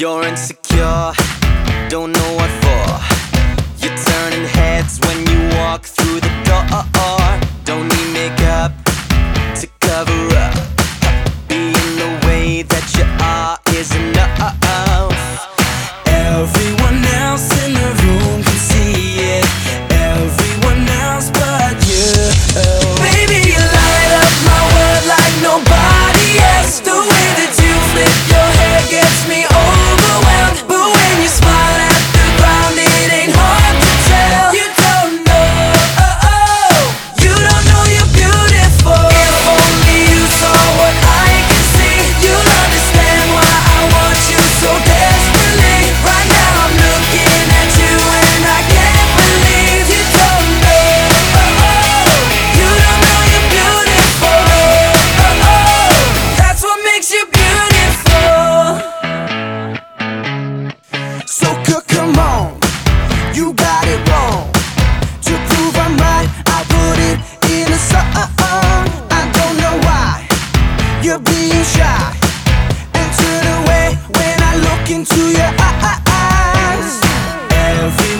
You're insecure, don't know what for. You're turning heads Sucker, come on, you got it wrong. To prove I'm right, I put it in. I don't know why you're being shy. And turn away when I look into your eyes. Every